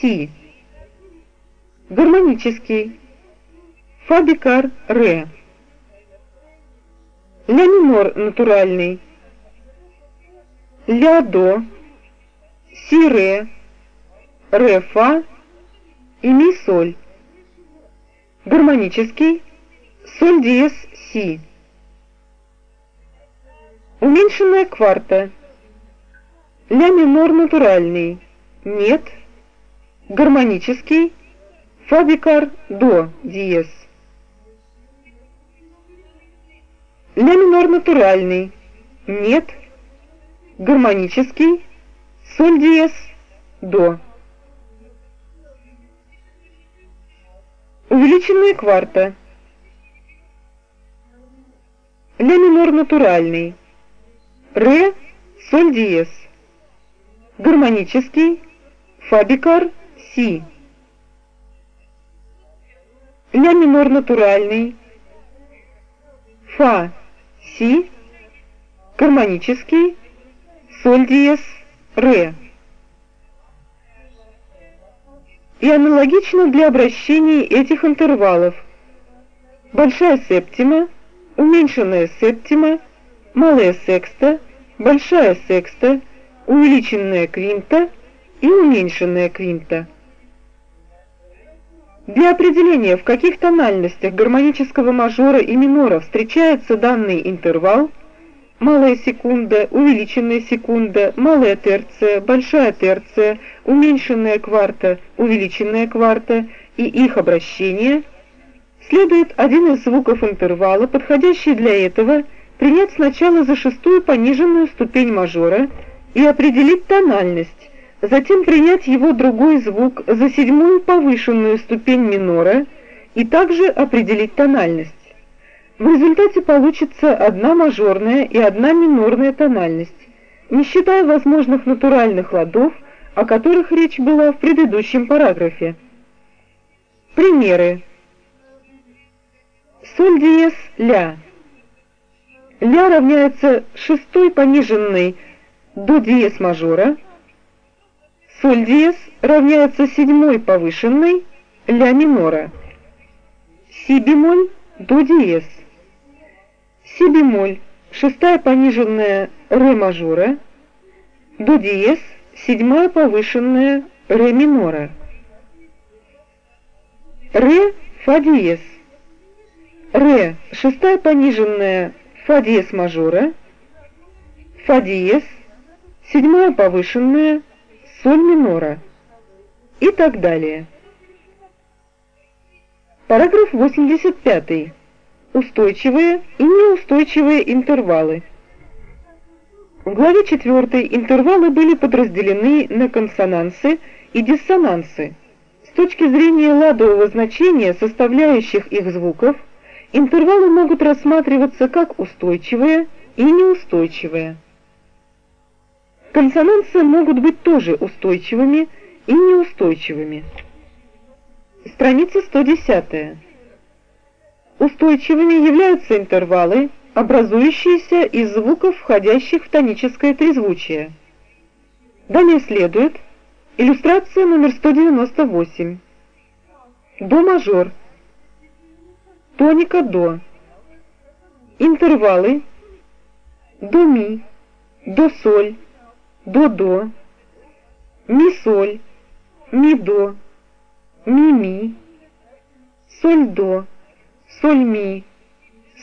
си. Гармонический. Фа бикар ре. Ля минор натуральный. Ля до. Си ре. Ре фа и ми соль. Гармонический. Соль диез си. Уменьшенная кварта. Ля минор натуральный. Нет. Гармонический. Фа бикар до диез. Ля минор натуральный. Нет. Гармонический. Соль диез. До. Увеличенная кварта. Ля минор натуральный. Ре, соль диез. Гармонический. Фа бикар, си. Ля минор натуральный. Фа, си. Гармонический. Соль диез, ре. И аналогично для обращений этих интервалов. Большая септима, уменьшенная септима, малая секста, большая секста, увеличенная квинта и уменьшенная квинта. Для определения, в каких тональностях гармонического мажора и минора встречается данный интервал, малая секунда, увеличенная секунда, малая терция, большая терция, уменьшенная кварта, увеличенная кварта и их обращение, следует один из звуков интервала, подходящий для этого, принять сначала за шестую пониженную ступень мажора и определить тональность, затем принять его другой звук за седьмую повышенную ступень минора и также определить тональность. В результате получится одна мажорная и одна минорная тональность, не считая возможных натуральных ладов, о которых речь была в предыдущем параграфе. Примеры. Соль диез ля. Ля равняется шестой пониженной до диез мажора – Соль диез равняется седьмой повышенной ля минора. Си бемоль до диез. Си бемоль шестая пониженная ре мажора. До диез седьмая повышенная ре минора. Ре фа диез. Ре шестая пониженная фа диез мажора. Фа диез седьмая повышенная соль минора и так далее. Параграф 85. Устойчивые и неустойчивые интервалы. В главе 4 интервалы были подразделены на консонансы и диссонансы. С точки зрения ладового значения составляющих их звуков, интервалы могут рассматриваться как устойчивые и неустойчивые. Консонансы могут быть тоже устойчивыми и неустойчивыми. Страница 110. Устойчивыми являются интервалы, образующиеся из звуков, входящих в тоническое трезвучие. Далее следует иллюстрация номер 198. До мажор. Тоника до. Интервалы. До ми. До соль до-до, ми-соль, ми-до, ми-ми, соль-до, соль-ми,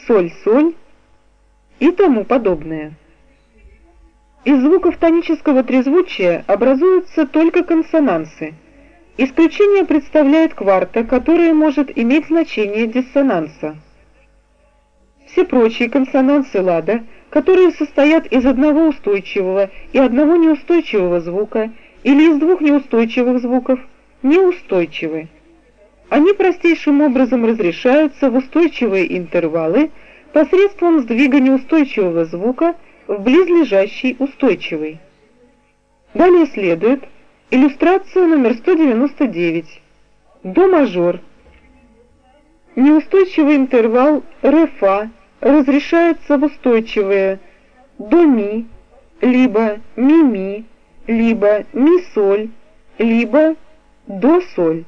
соль-соль и тому подобное. Из звуков тонического трезвучия образуются только консонансы. Исключение представляет кварта, которая может иметь значение диссонанса. Все прочие консонансы лада – которые состоят из одного устойчивого и одного неустойчивого звука или из двух неустойчивых звуков, неустойчивы. Они простейшим образом разрешаются в устойчивые интервалы посредством сдвига неустойчивого звука в близлежащий устойчивый. Далее следует иллюстрация номер 199. До мажор. Неустойчивый интервал ре-фа разрешается в устойчивые до либо ми-ми, либо ми-соль, либо до-соль.